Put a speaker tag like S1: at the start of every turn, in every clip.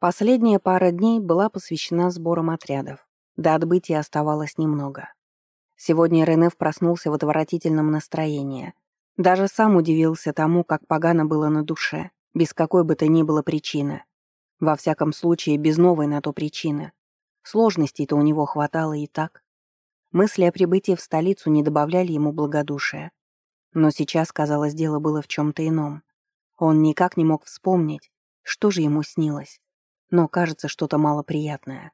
S1: Последняя пара дней была посвящена сборам отрядов. До отбытия оставалось немного. Сегодня Ренеф проснулся в отвратительном настроении. Даже сам удивился тому, как погано было на душе, без какой бы то ни было причины. Во всяком случае, без новой на то причины. Сложностей-то у него хватало и так. Мысли о прибытии в столицу не добавляли ему благодушия. Но сейчас, казалось, дело было в чем-то ином. Он никак не мог вспомнить, что же ему снилось но кажется что-то малоприятное.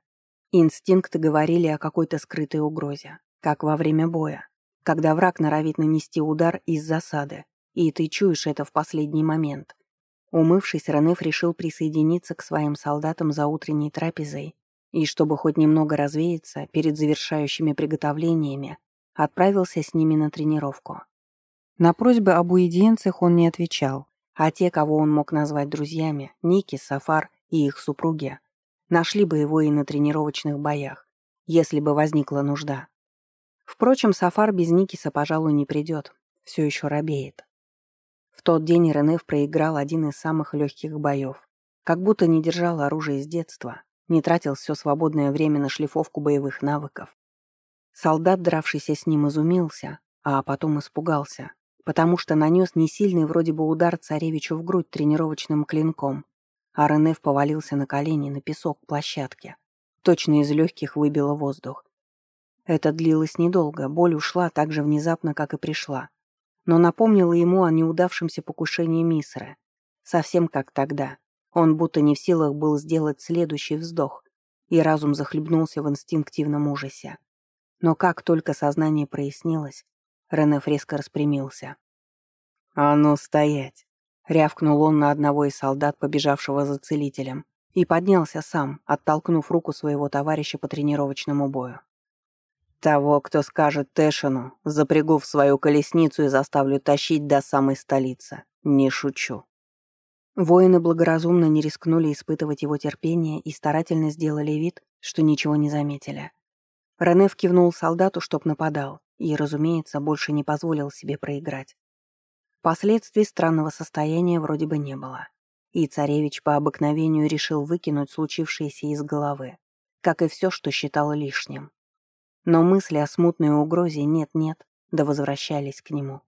S1: Инстинкты говорили о какой-то скрытой угрозе, как во время боя, когда враг норовит нанести удар из засады, и ты чуешь это в последний момент. Умывшись, Ренеф решил присоединиться к своим солдатам за утренней трапезой и, чтобы хоть немного развеяться перед завершающими приготовлениями, отправился с ними на тренировку. На просьбы об уединцах он не отвечал, а те, кого он мог назвать друзьями, Ники, Сафар и их супруги нашли бы его и на тренировочных боях, если бы возникла нужда. Впрочем, Сафар без Никиса, пожалуй, не придет, все еще робеет. В тот день Ренеф проиграл один из самых легких боев, как будто не держал оружие с детства, не тратил все свободное время на шлифовку боевых навыков. Солдат, дравшийся с ним, изумился, а потом испугался, потому что нанес несильный вроде бы удар царевичу в грудь тренировочным клинком, а Ренеф повалился на колени на песок площадки. Точно из легких выбило воздух. Это длилось недолго, боль ушла так же внезапно, как и пришла. Но напомнила ему о неудавшемся покушении Мисры. Совсем как тогда. Он будто не в силах был сделать следующий вздох, и разум захлебнулся в инстинктивном ужасе. Но как только сознание прояснилось, Ренеф резко распрямился. «А ну, стоять!» Рявкнул он на одного из солдат, побежавшего за целителем, и поднялся сам, оттолкнув руку своего товарища по тренировочному бою. «Того, кто скажет Тэшину, запрягу в свою колесницу и заставлю тащить до самой столицы. Не шучу». Воины благоразумно не рискнули испытывать его терпение и старательно сделали вид, что ничего не заметили. Ренеф кивнул солдату, чтоб нападал, и, разумеется, больше не позволил себе проиграть. Последствий странного состояния вроде бы не было. И царевич по обыкновению решил выкинуть случившееся из головы, как и все, что считал лишним. Но мысли о смутной угрозе нет-нет, да возвращались к нему.